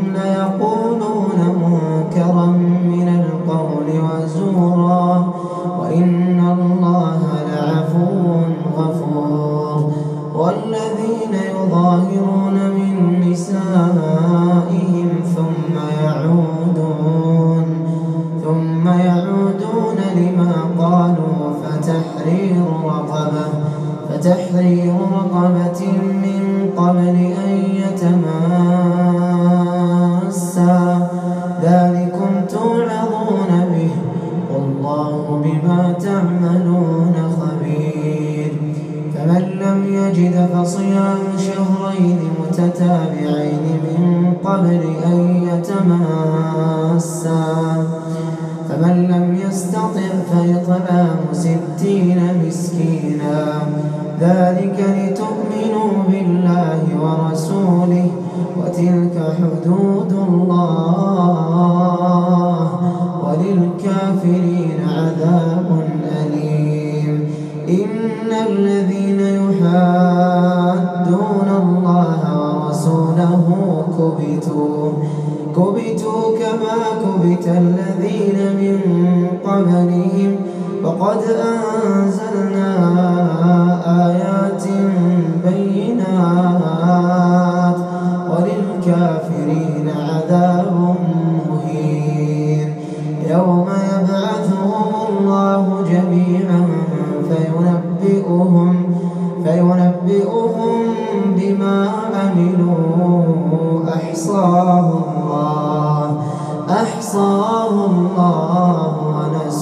وإنهم ليقولون تعملون خبير. فمن لم يجد فصيام شهرين متتابعين من قبل أن يتماسا. فمن لم يستطع فإطعام ستين مسكينا. ذلك لتؤمنوا بالله ورسوله وتلك حدود الله. ورسوله كبتوا كبتوا كما كبت الذين من قبلهم. وقد أنزلنا آيات بينات. وللكافرين عذاب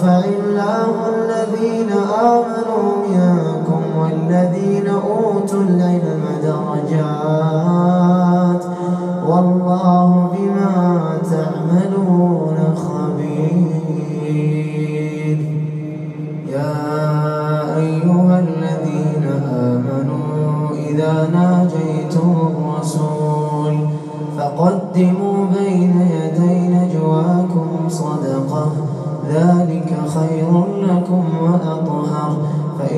الله الذين آمنوا منكم والذين أوتوا العلم درجات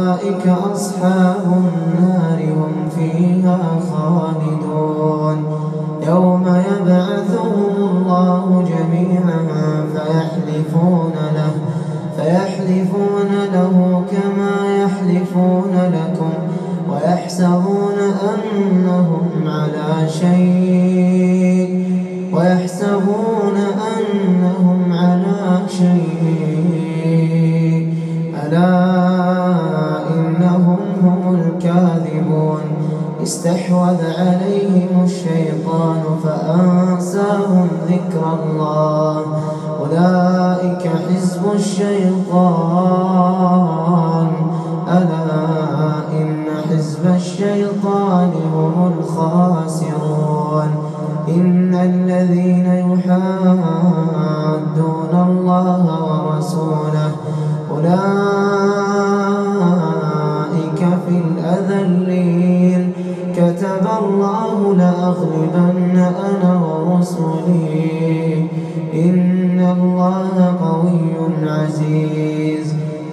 أولئك أصحاب النار هم فيها خالدون. يوم يبعثهم الله جميعا فيحلفون له فيحلفون له كما يحلفون لكم ويحسبون أنهم على شيء ويحسبون أنهم على شيء. الشيطان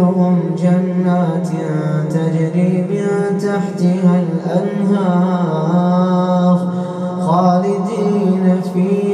وندخلهم جنات تجري من تحتها الأنهار خالدين فيها.